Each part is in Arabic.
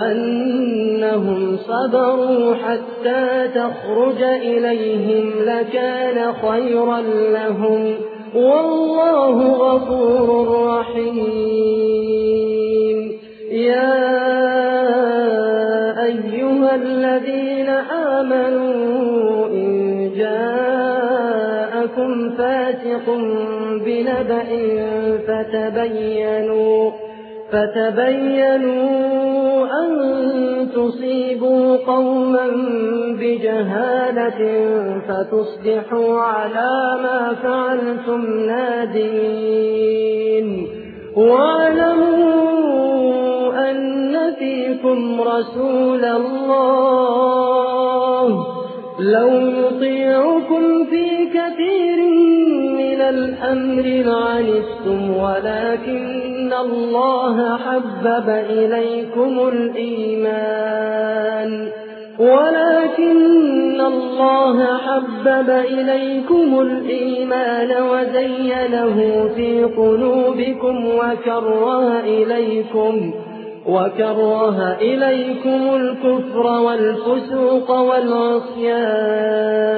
أنهم صبروا حتى تخرج إليهم لكان خيرا لهم. والله غفور رحيم. يا أيها الذين آمنوا إن جاءكم فاتق بنبأ فتبينوا فتبينوا أن تصيبوا قوما بجهالة فتصبحوا على ما فعلتم نادين واعلموا أن فيكم رسول الله. لو يطيعكم في من الأمر لعنستم ولكن الله حبب إليكم الإيمان. ولكن الله حبب إليكم الإيمان وزينه في قلوبكم وكره إليكم وكره إليكم الكفر والفسوق والعصيان.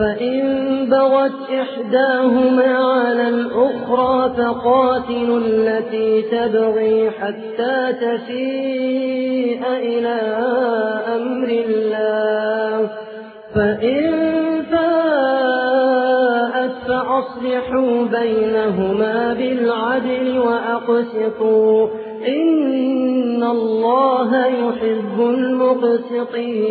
فإن بغت إحداهما على الأخرى فقاتلوا التي تبغي حتى تفيء إلى أمر الله فإن فاءت فأصلحوا بينهما بالعدل وأقسطوا إن الله يحب المقسطين